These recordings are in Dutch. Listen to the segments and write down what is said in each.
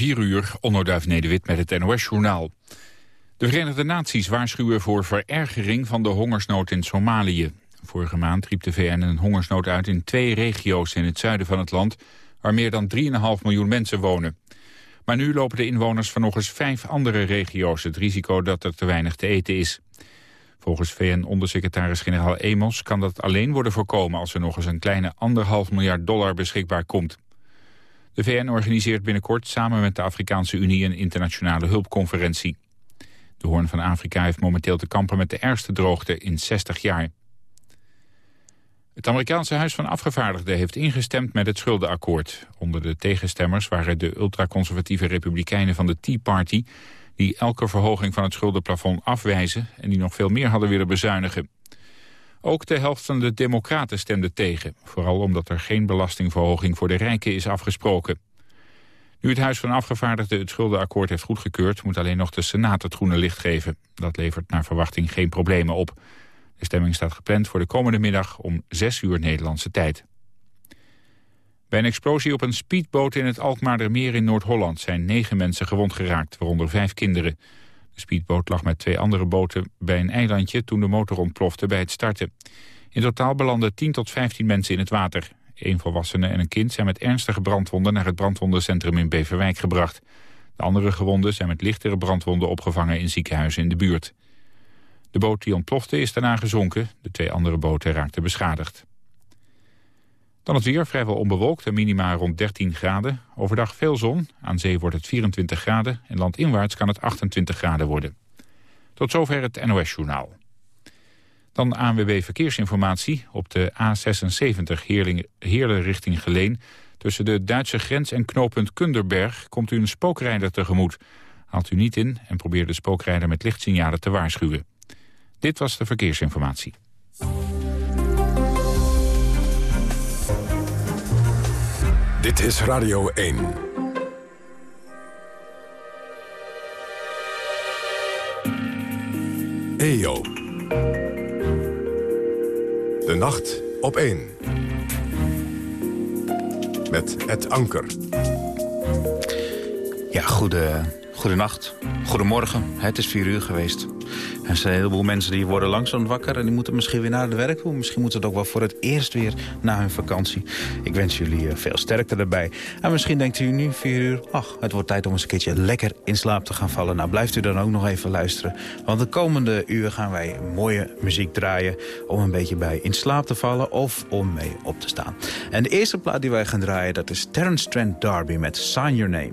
4 uur, onderduif Nederwit met het NOS-journaal. De Verenigde Naties waarschuwen voor verergering van de hongersnood in Somalië. Vorige maand riep de VN een hongersnood uit in twee regio's in het zuiden van het land... waar meer dan 3,5 miljoen mensen wonen. Maar nu lopen de inwoners van nog eens vijf andere regio's het risico dat er te weinig te eten is. Volgens VN-ondersecretaris-generaal Emos kan dat alleen worden voorkomen als er nog eens een kleine anderhalf miljard dollar beschikbaar komt. De VN organiseert binnenkort samen met de Afrikaanse Unie een internationale hulpconferentie. De Hoorn van Afrika heeft momenteel te kampen met de ergste droogte in 60 jaar. Het Amerikaanse Huis van Afgevaardigden heeft ingestemd met het schuldenakkoord. Onder de tegenstemmers waren de ultraconservatieve republikeinen van de Tea Party... die elke verhoging van het schuldenplafond afwijzen... en die nog veel meer hadden willen bezuinigen. Ook de helft van de democraten stemde tegen. Vooral omdat er geen belastingverhoging voor de rijken is afgesproken. Nu het Huis van Afgevaardigden het schuldenakkoord heeft goedgekeurd... moet alleen nog de Senaat het groene licht geven. Dat levert naar verwachting geen problemen op. De stemming staat gepland voor de komende middag om 6 uur Nederlandse tijd. Bij een explosie op een speedboot in het Alkmaardermeer in Noord-Holland... zijn negen mensen gewond geraakt, waaronder vijf kinderen. De speedboot lag met twee andere boten bij een eilandje... toen de motor ontplofte bij het starten. In totaal belanden 10 tot 15 mensen in het water. Een volwassene en een kind zijn met ernstige brandwonden... naar het brandwondencentrum in Beverwijk gebracht. De andere gewonden zijn met lichtere brandwonden opgevangen... in ziekenhuizen in de buurt. De boot die ontplofte is daarna gezonken. De twee andere boten raakten beschadigd. Dan het weer, vrijwel onbewolkt en minima rond 13 graden. Overdag veel zon, aan zee wordt het 24 graden... en landinwaarts kan het 28 graden worden. Tot zover het NOS-journaal. Dan ANWB Verkeersinformatie op de A76 Heerlen richting Geleen. Tussen de Duitse grens en knooppunt Kunderberg komt u een spookrijder tegemoet. Haalt u niet in en probeer de spookrijder met lichtsignalen te waarschuwen. Dit was de verkeersinformatie. Dit is Radio 1. EO. De nacht op 1. Met het anker. Ja, goede, goedenacht. Goedemorgen. Het is vier uur geweest. Er zijn een heleboel mensen die worden langzaam wakker... en die moeten misschien weer naar het werk toe. Misschien moeten ze ook wel voor het eerst weer na hun vakantie. Ik wens jullie eh, veel sterkte erbij. En misschien denkt u nu vier uur... ach, het wordt tijd om eens een keertje lekker in slaap te gaan vallen. Nou, blijft u dan ook nog even luisteren. Want de komende uur gaan wij mooie muziek draaien... om een beetje bij in slaap te vallen of om mee op te staan. En de eerste plaat die wij gaan draaien... dat is Terence Trent D'Arby met Sign Your Name.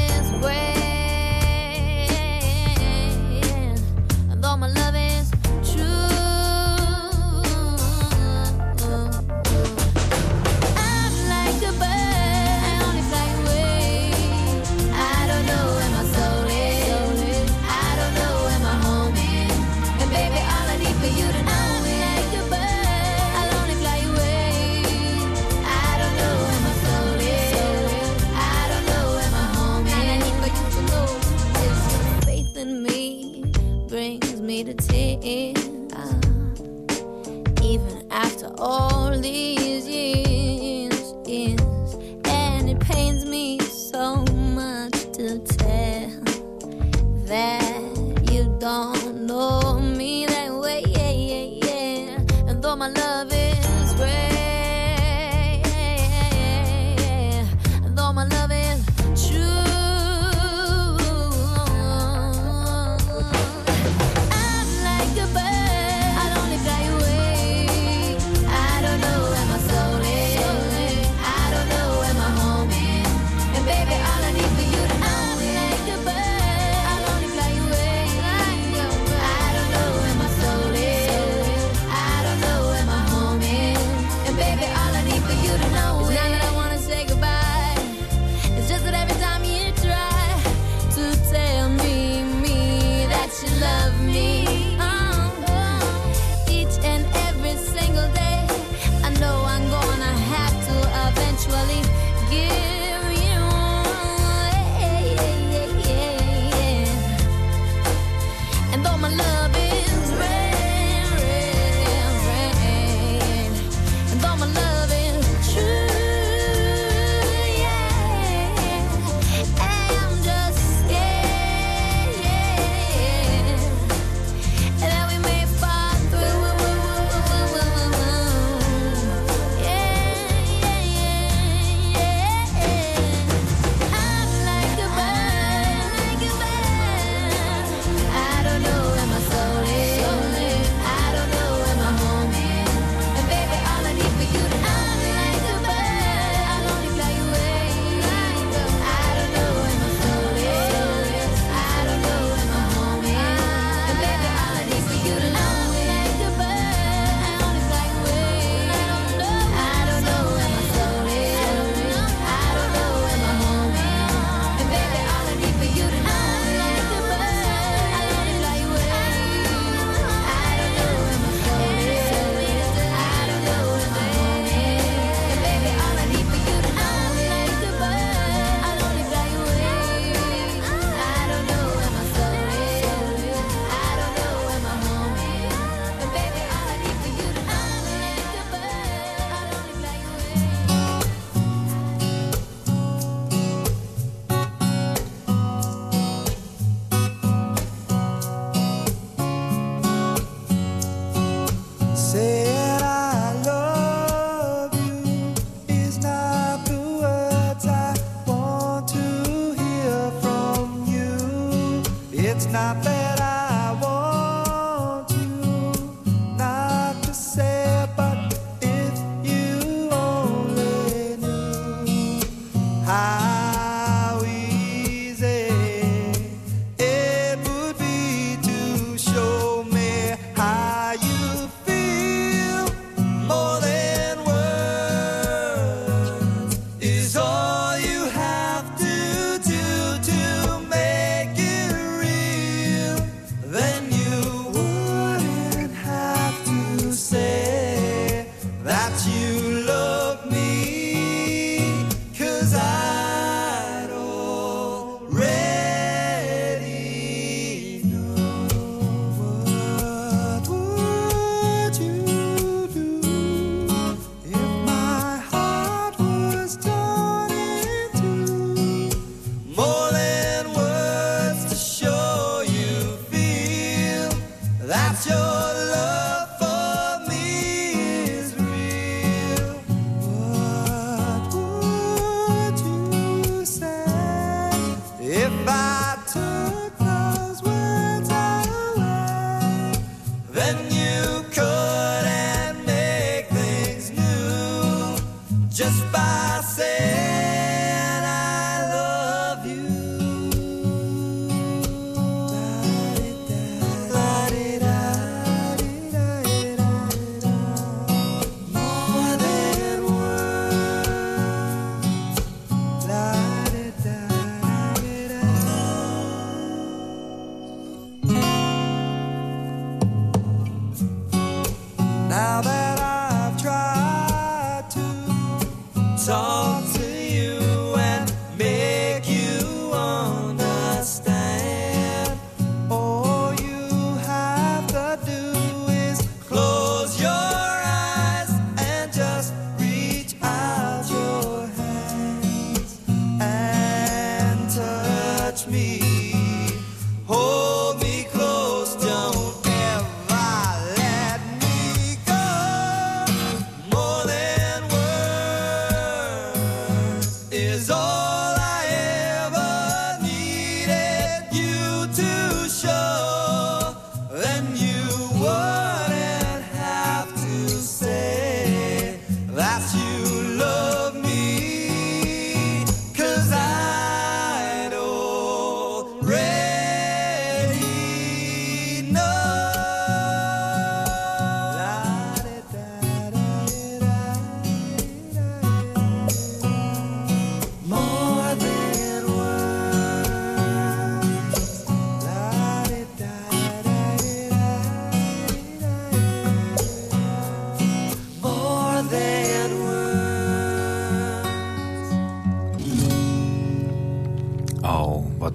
That's your love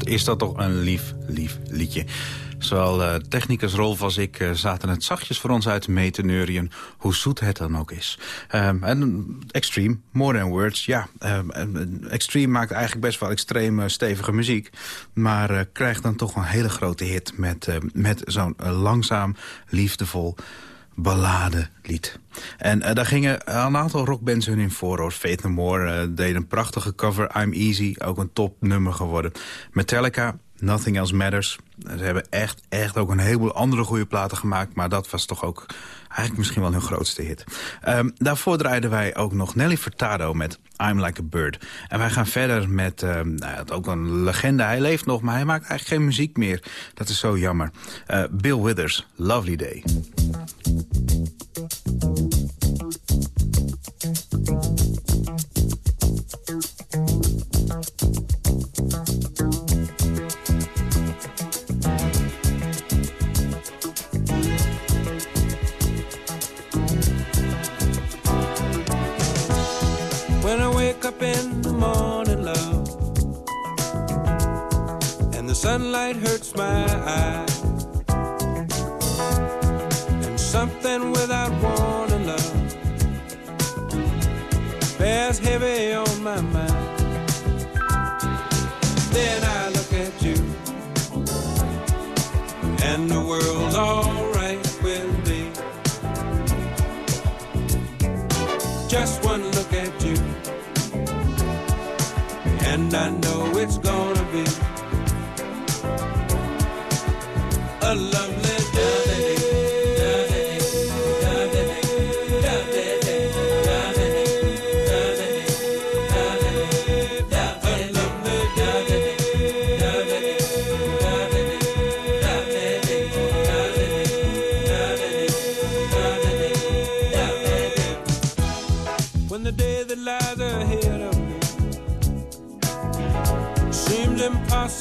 is dat toch een lief, lief liedje. Zowel uh, technicus Rolf als ik uh, zaten het zachtjes voor ons uit mee te neurien... hoe zoet het dan ook is. Um, en Extreme, More Than Words, ja. Um, Extreme maakt eigenlijk best wel extreem stevige muziek... maar krijgt dan toch een hele grote hit... met, met zo'n langzaam, liefdevol balladelied. En uh, daar gingen een aantal rockbands hun in voor. Faith No More deed een prachtige cover. I'm Easy, ook een topnummer geworden. Metallica, Nothing Else Matters. Ze hebben echt, echt ook een heleboel andere goede platen gemaakt. Maar dat was toch ook eigenlijk misschien wel hun grootste hit. Um, daarvoor draaiden wij ook nog Nelly Furtado met I'm Like a Bird. En wij gaan verder met, um, nou, ook een legende. Hij leeft nog, maar hij maakt eigenlijk geen muziek meer. Dat is zo jammer. Uh, Bill Withers, Lovely Day. Sunlight hurts my eyes. And something without warning, love, bears heavy on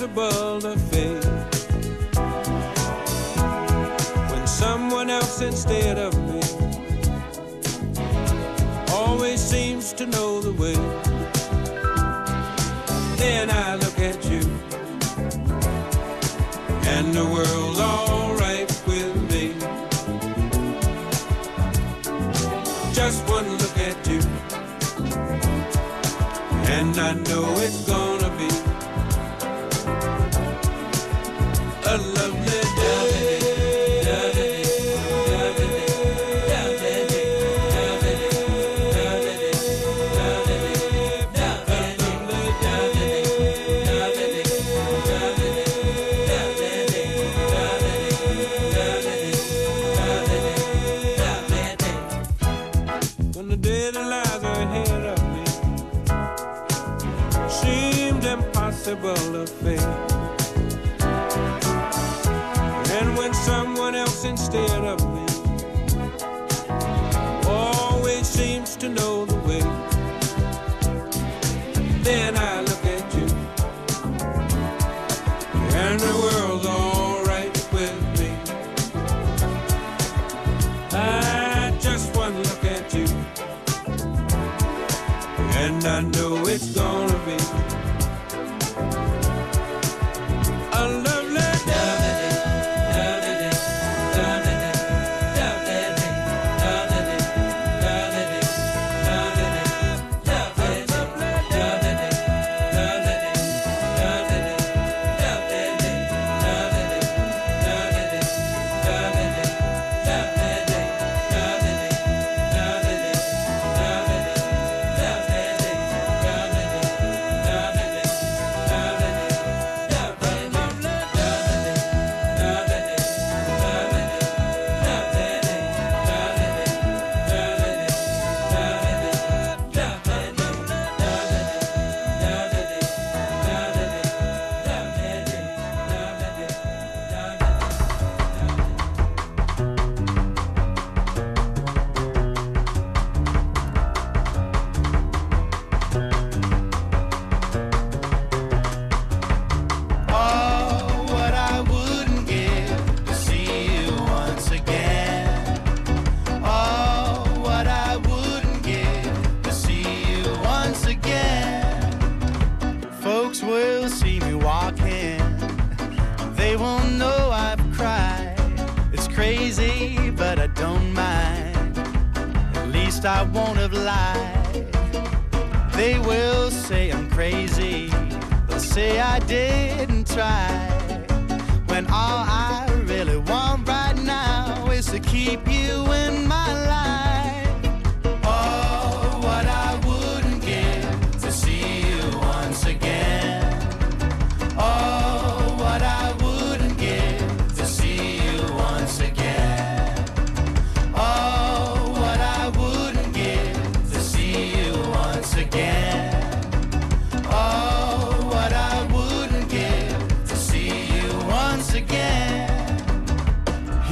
impossible to face when someone else instead of me always seems to know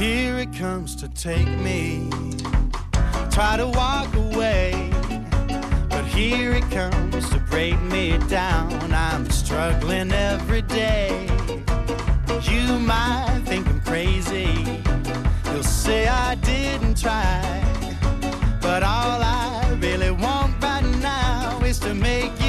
Here it comes to take me. Try to walk away, but here it comes to break me down. I'm struggling every day. You might think I'm crazy. You'll say I didn't try, but all I really want right now is to make you.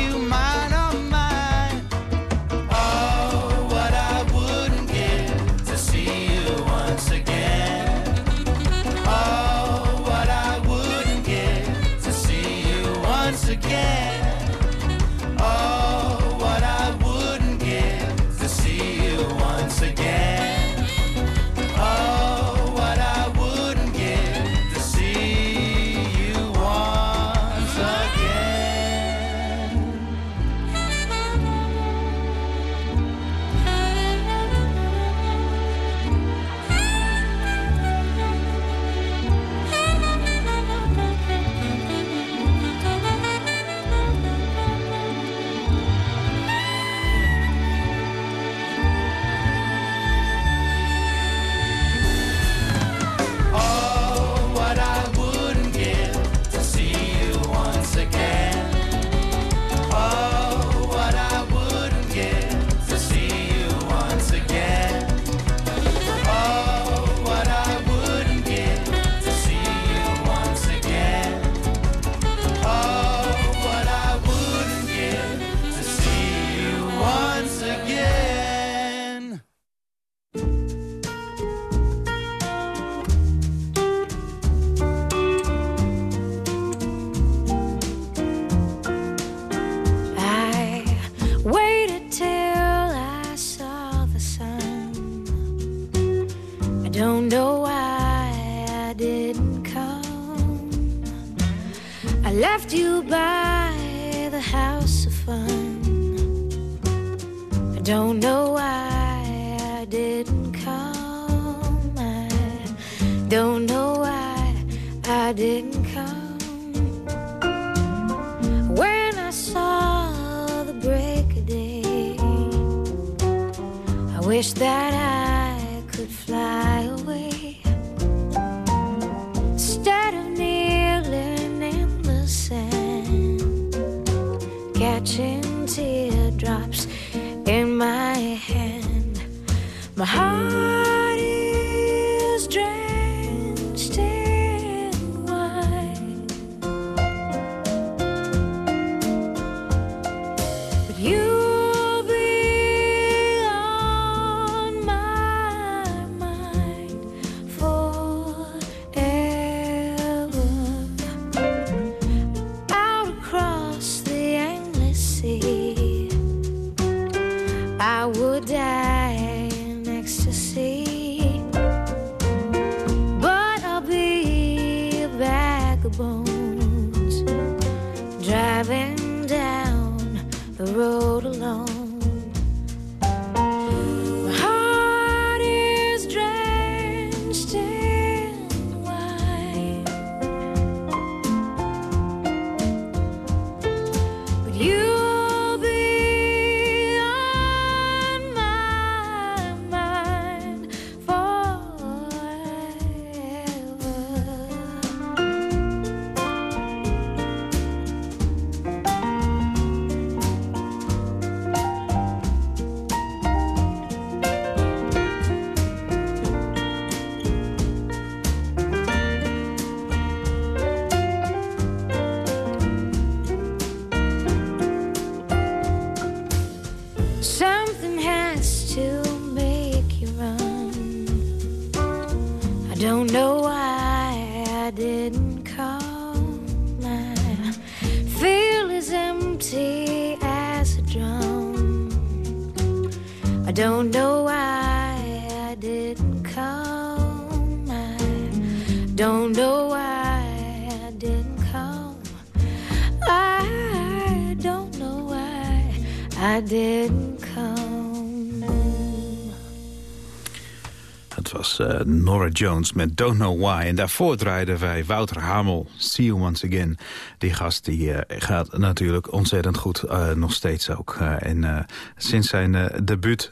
Jones met Don't Know Why. En daarvoor draaiden wij Wouter Hamel, See You Once Again. Die gast die, eh, gaat natuurlijk ontzettend goed, eh, nog steeds ook. Eh, en sinds zijn debuut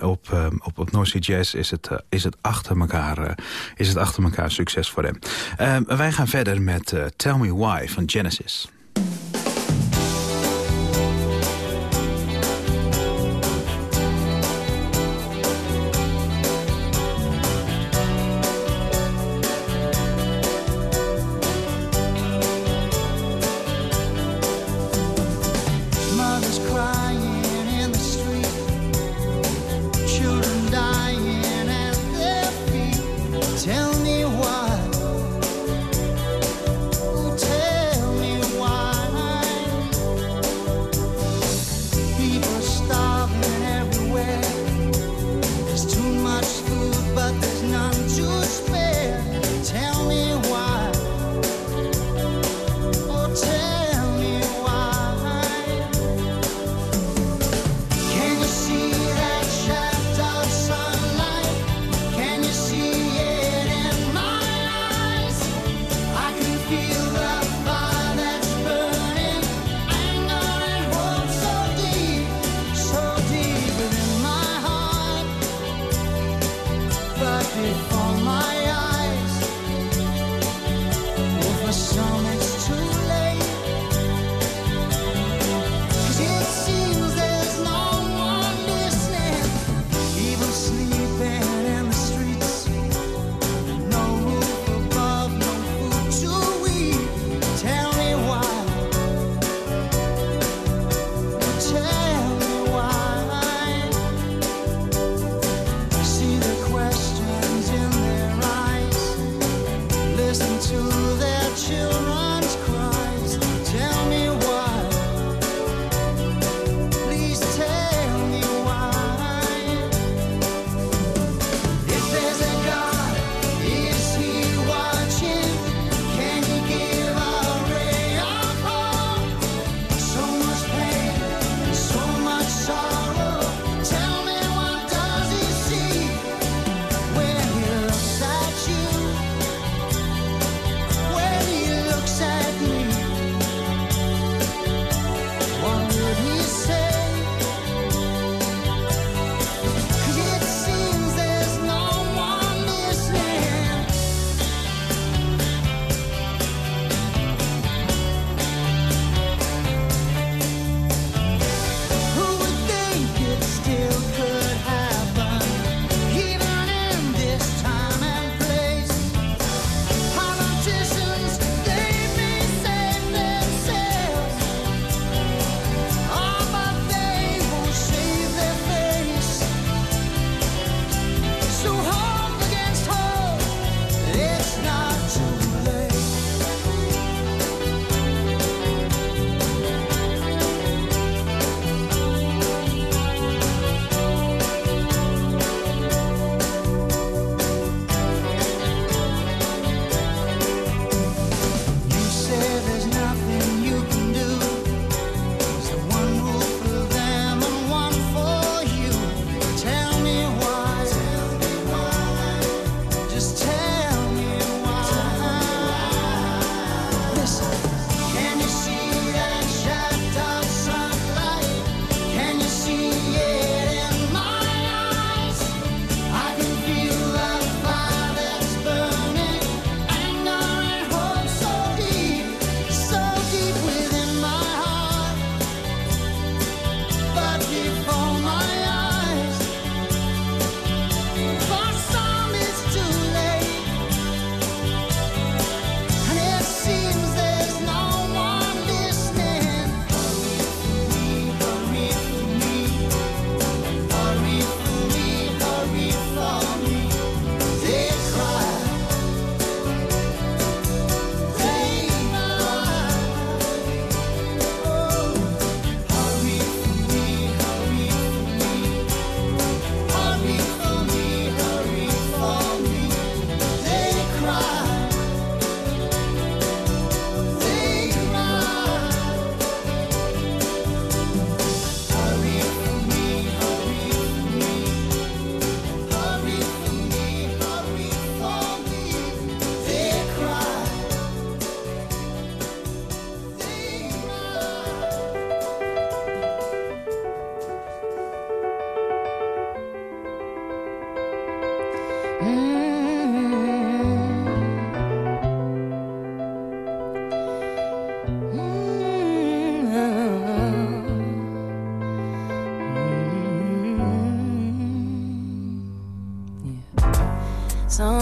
op, op, op North Sea Jazz is het, is, het achter elkaar, is het achter elkaar succes voor hem. wij gaan verder met Tell Me Why van Genesis.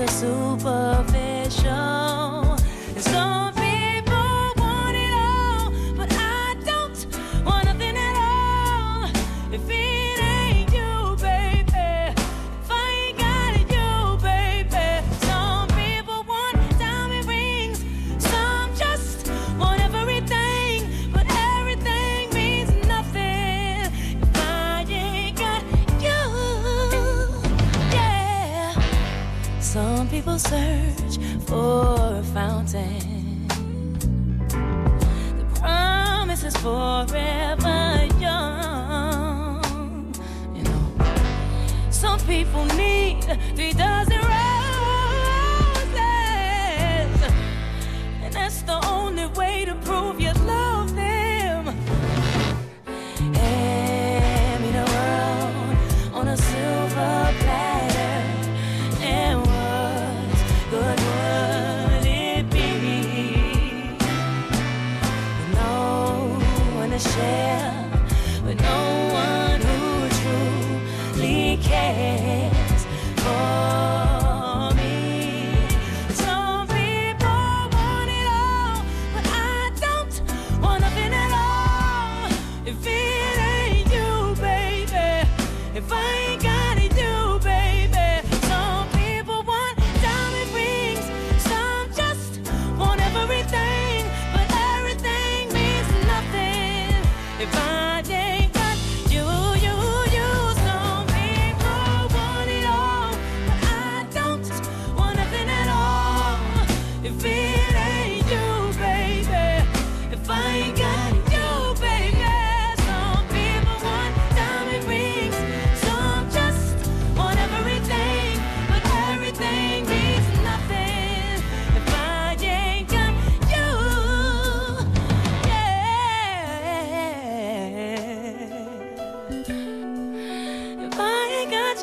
the super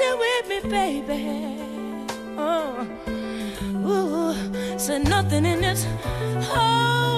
here with me, baby. Oh, ooh, said nothing in this whole.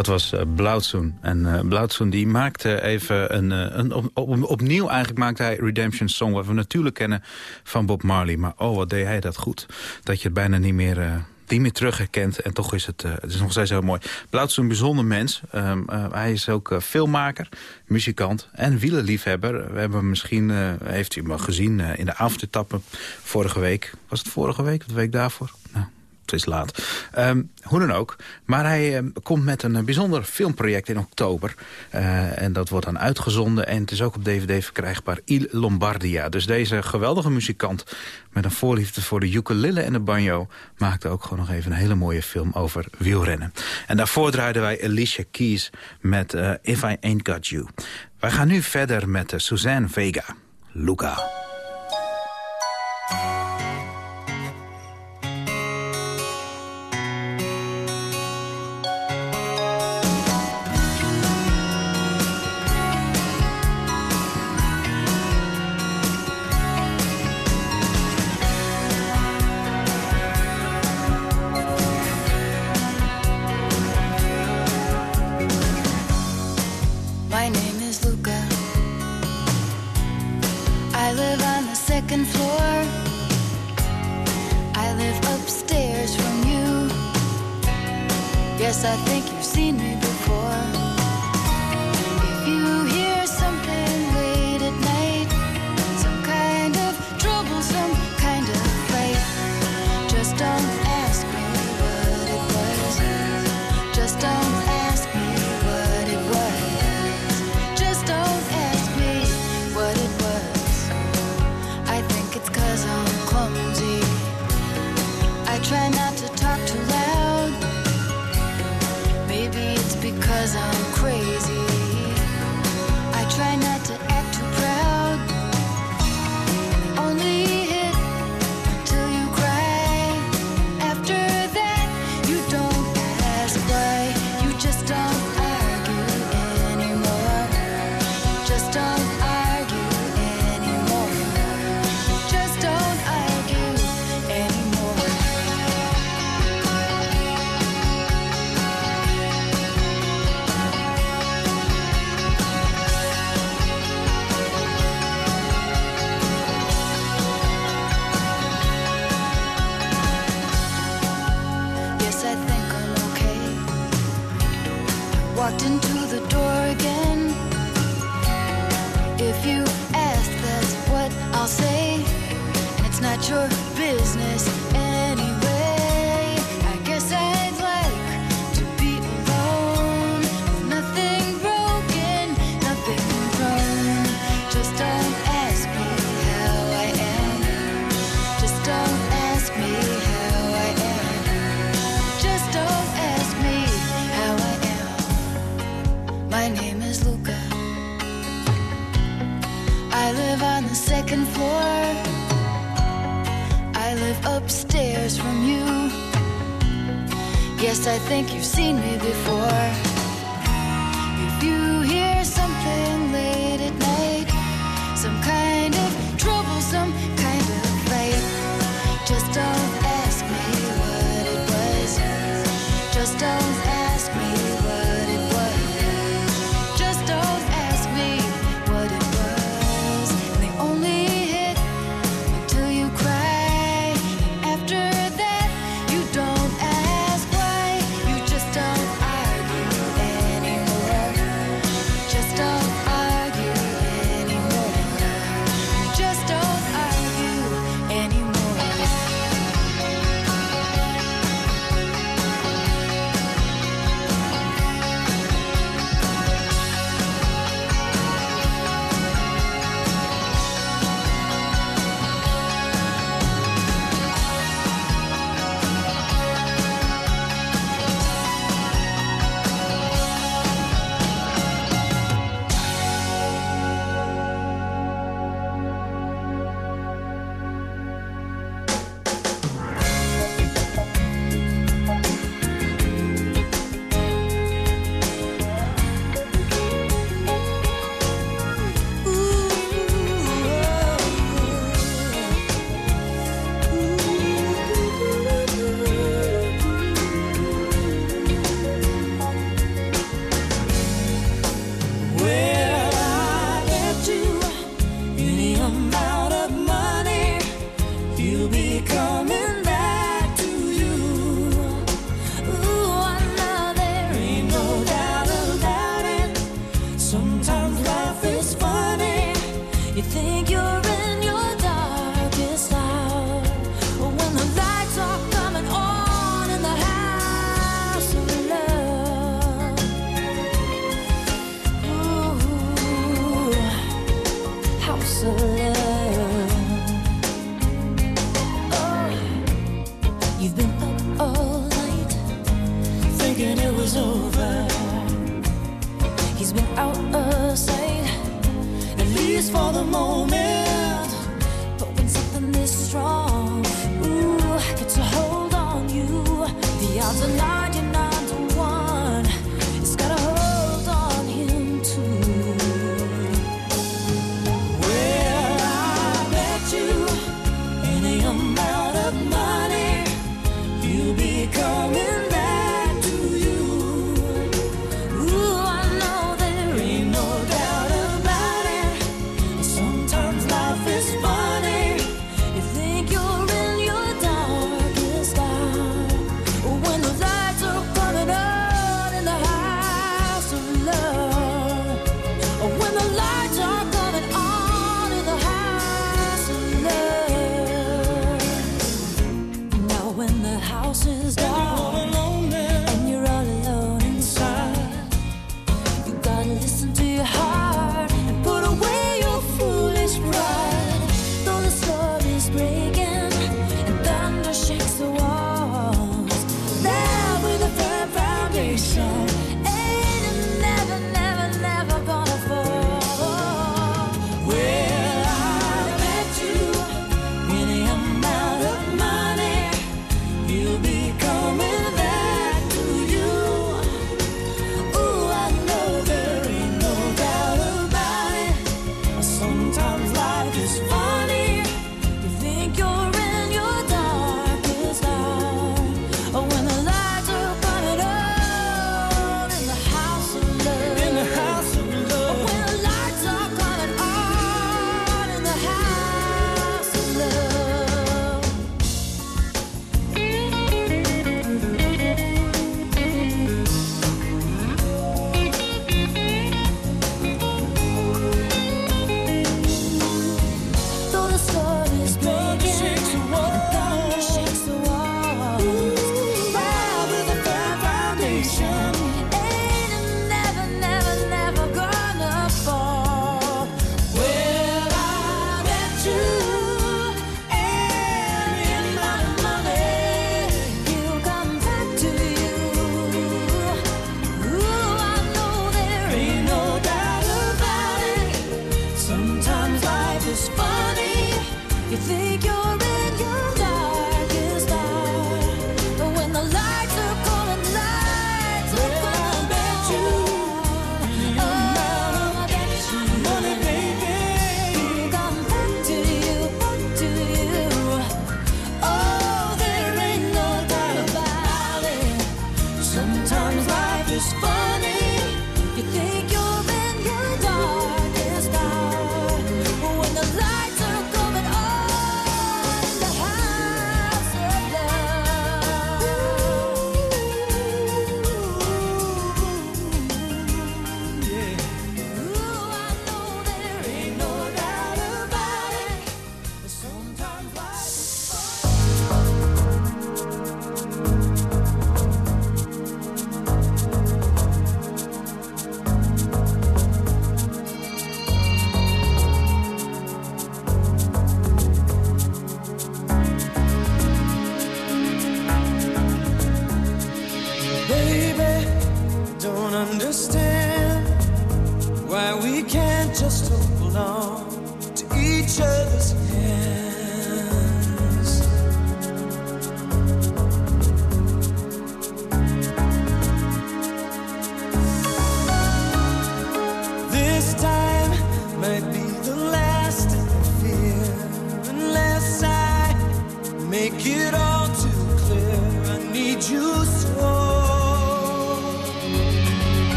Dat was uh, Blauwtsoen. En eh Blauwtsoen die maakte even een, eh, een op, op- opnieuw eigenlijk maakte hij Redemption Song, wat we natuurlijk kennen van Bob Marley. Maar oh, wat deed hij dat goed. Dat je het bijna niet meer, eh, niet meer. En toch is het, eh, het is nog steeds heel mooi. Blauwtsoen een bijzonder mens. Ehm, eh, hij is ook eh, filmmaker, muzikant en wielerliefhebber. We hebben misschien, eh, heeft u hem al gezien eh, in de avondetappe vorige week. Was het vorige week of de week daarvoor? Nou, is laat. Ehm, hoe dan ook. Maar hij ehm, komt met een eh, bijzonder filmproject in oktober. Eh, en dat wordt dan uitgezonden. En het is ook op DVD verkrijgbaar. Il Lombardia. Dus deze geweldige muzikant met een voorliefde voor de ukulele en de banjo... maakte ook gewoon nog even een hele mooie film over wielrennen. En daarvoor draaiden wij Alicia Keys met eh, If I Ain't Got You. Wij gaan nu verder met Suzanne Vega. Luca.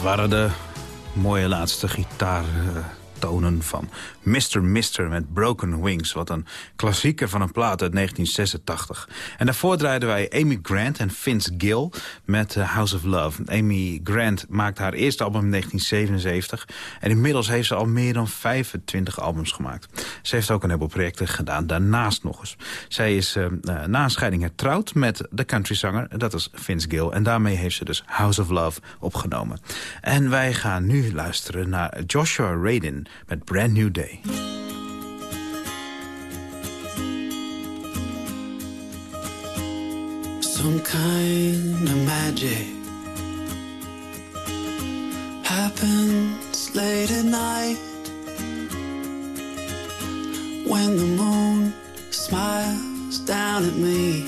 Dat waren de mooie laatste gitaar... eh, tonen van Mr. Mister met Broken Wings. Wat een klassieker van een plaat uit 1986. En daarvoor draaiden wij Amy Grant en Vince Gill met eh, House of Love. Amy Grant maakte haar eerste album in 1977. En inmiddels heeft ze al meer dan 25 albums gemaakt. Ze heeft ook een heleboel projecten gedaan, daarnaast nog eens. Zij is uh, na een scheiding hertrouwd met de countryzanger, dat is Vince Gill. En daarmee heeft ze dus House of Love opgenomen. En wij gaan nu luisteren naar Joshua Radin met Brand New Day. Some kind of magic happens late at night when the moon smiles down at me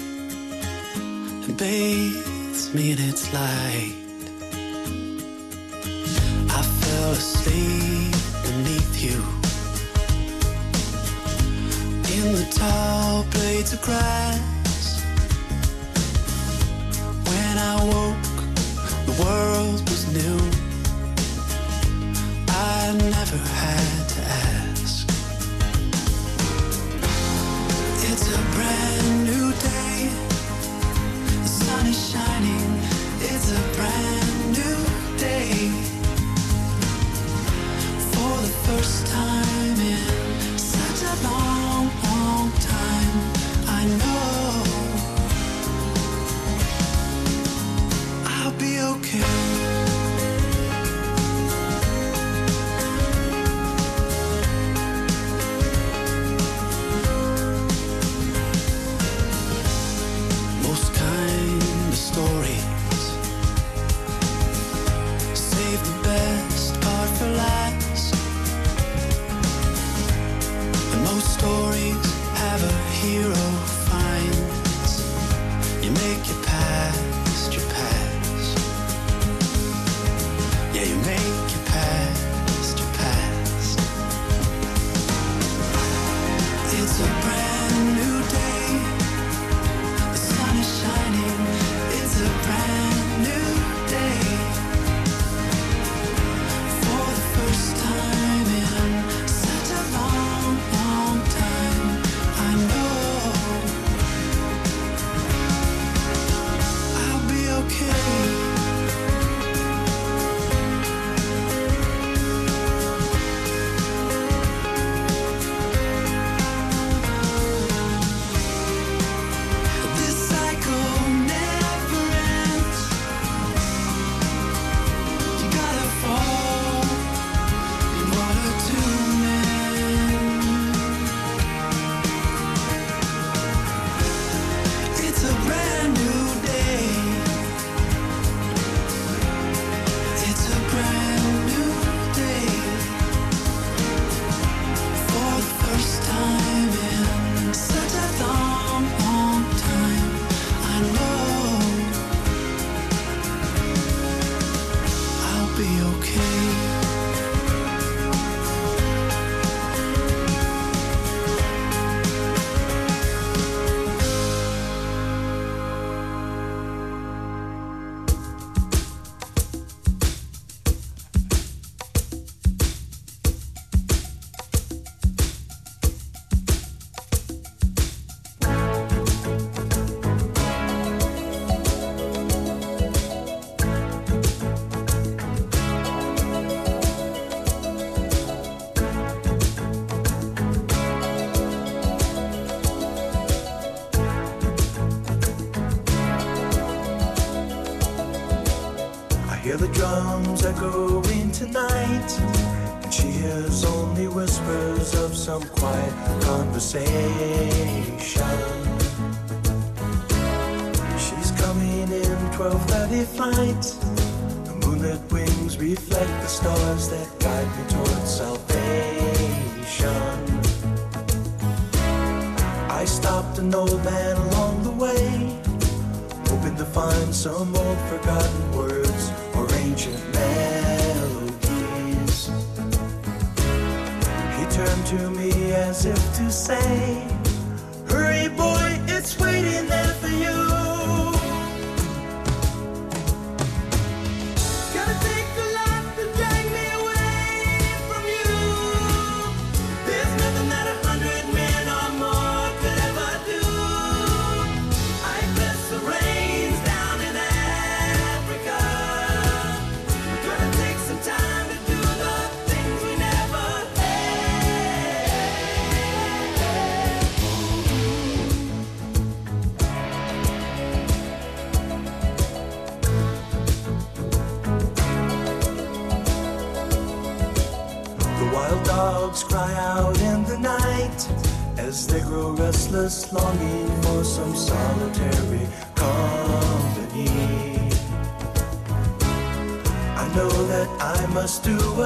and bathes me in its light. I fell asleep beneath you in the tall blades of grass. When I woke, the world was new.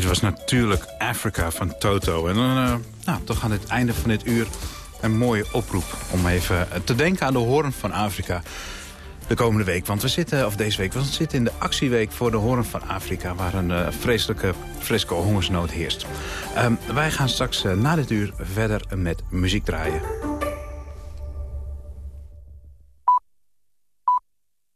Dit was natuurlijk Africa van Toto. En dan, eh, nou, toch aan het einde van dit uur een mooie oproep... om even eh, te denken aan de hoorn van Afrika de komende week. Want we zitten, of deze week, want we zitten in de actieweek voor de hoorn van Afrika... waar een eh, vreselijke, vreselijke hongersnood heerst. Ehm, wij gaan straks na dit uur verder met muziek draaien.